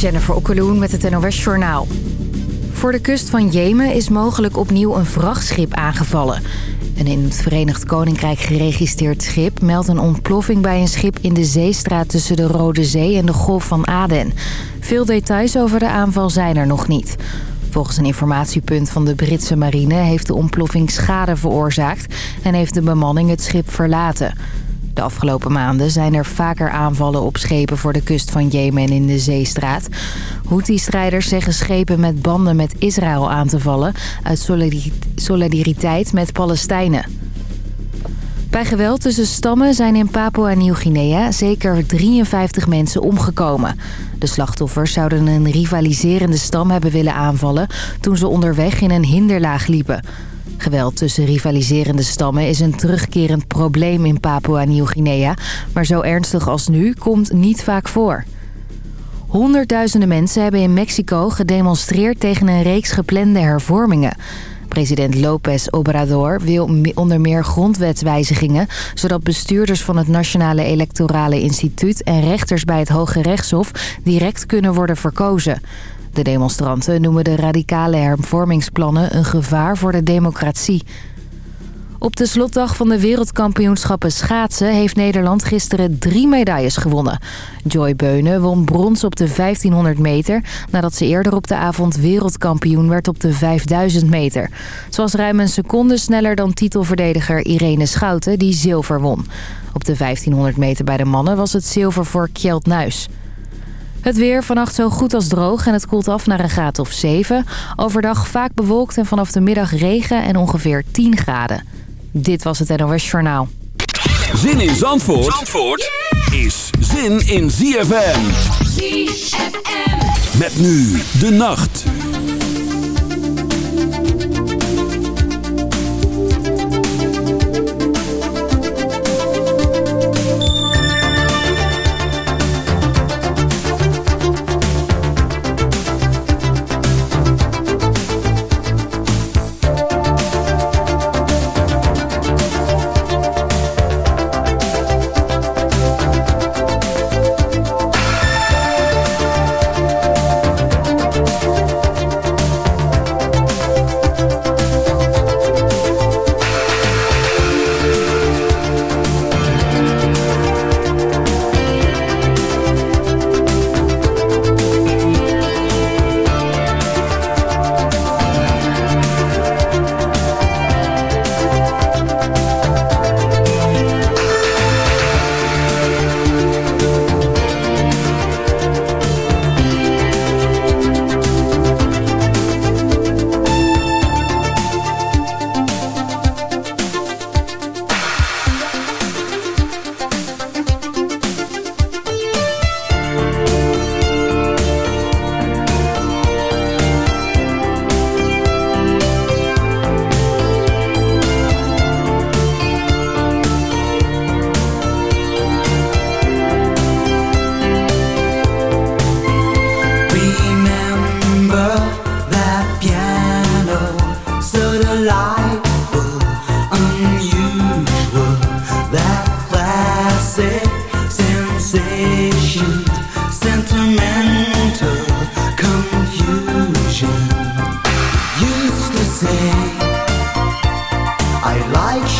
Jennifer Okkeloen met het NOS Journaal. Voor de kust van Jemen is mogelijk opnieuw een vrachtschip aangevallen. Een in het Verenigd Koninkrijk geregistreerd schip meldt een ontploffing bij een schip in de zeestraat tussen de Rode Zee en de Golf van Aden. Veel details over de aanval zijn er nog niet. Volgens een informatiepunt van de Britse marine heeft de ontploffing schade veroorzaakt en heeft de bemanning het schip verlaten. De afgelopen maanden zijn er vaker aanvallen op schepen voor de kust van Jemen in de Zeestraat. Houthi-strijders zeggen schepen met banden met Israël aan te vallen... uit solidariteit met Palestijnen. Bij geweld tussen stammen zijn in Papua-Nieuw-Guinea zeker 53 mensen omgekomen. De slachtoffers zouden een rivaliserende stam hebben willen aanvallen... toen ze onderweg in een hinderlaag liepen... Geweld tussen rivaliserende stammen is een terugkerend probleem in Papua-Nieuw-Guinea. Maar zo ernstig als nu komt niet vaak voor. Honderdduizenden mensen hebben in Mexico gedemonstreerd tegen een reeks geplande hervormingen. President López Obrador wil onder meer grondwetswijzigingen... zodat bestuurders van het Nationale Electorale Instituut... en rechters bij het Hoge Rechtshof direct kunnen worden verkozen. De demonstranten noemen de radicale hervormingsplannen een gevaar voor de democratie. Op de slotdag van de wereldkampioenschappen schaatsen... heeft Nederland gisteren drie medailles gewonnen. Joy Beunen won brons op de 1500 meter... nadat ze eerder op de avond wereldkampioen werd op de 5000 meter. Ze was ruim een seconde sneller dan titelverdediger Irene Schouten... die zilver won. Op de 1500 meter bij de mannen was het zilver voor Kjeld Nuis. Het weer vannacht zo goed als droog en het koelt af naar een graad of 7. Overdag vaak bewolkt en vanaf de middag regen en ongeveer 10 graden. Dit was het NOS Journaal. Zin in Zandvoort, Zandvoort is zin in ZFM. ZFM. Met nu de nacht.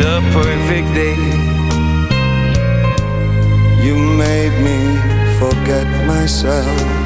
the perfect day. You made me forget myself.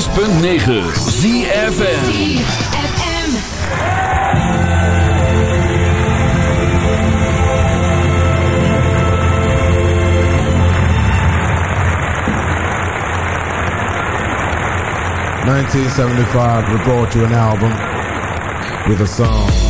106.9 ZFM Nineteen seventy five, we brought you an album with a song.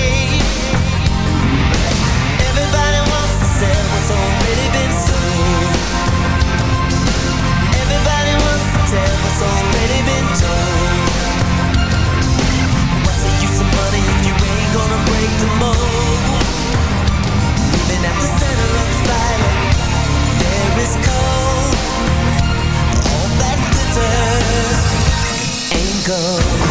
go